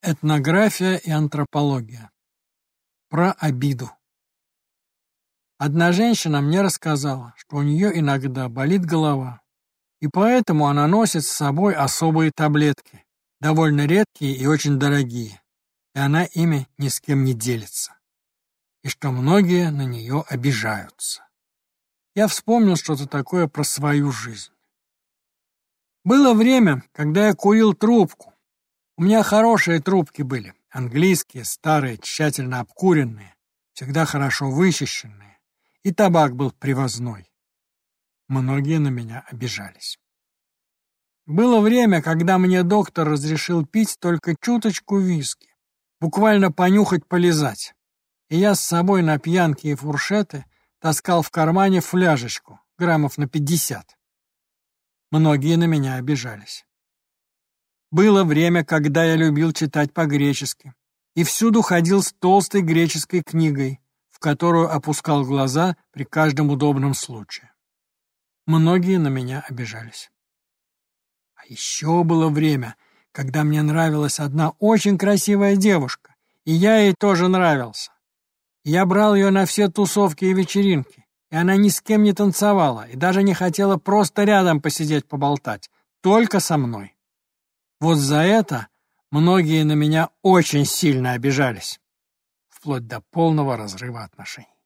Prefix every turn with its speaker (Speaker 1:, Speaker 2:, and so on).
Speaker 1: Этнография и антропология. Про обиду. Одна женщина мне рассказала, что у нее иногда болит голова, и поэтому она носит с собой особые таблетки, довольно редкие и очень дорогие, и она ими ни с кем не делится, и что многие на нее обижаются. Я вспомнил что-то такое про свою жизнь. Было время, когда я курил трубку, у меня хорошие трубки были, английские, старые, тщательно обкуренные, всегда хорошо вычищенные, и табак был привозной. Многие на меня обижались. Было время, когда мне доктор разрешил пить только чуточку виски, буквально понюхать, полезать, и я с собой на пьянки и фуршеты таскал в кармане фляжечку, граммов на пятьдесят. Многие на меня обижались. Было время, когда я любил читать по-гречески, и всюду ходил с толстой греческой книгой, в которую опускал глаза при каждом удобном случае. Многие на меня обижались. А еще было время, когда мне нравилась одна очень красивая девушка, и я ей тоже нравился. Я брал ее на все тусовки и вечеринки, и она ни с кем не танцевала и даже не хотела просто рядом посидеть поболтать, только со мной. Вот за это многие на меня очень сильно обижались, вплоть до полного разрыва отношений.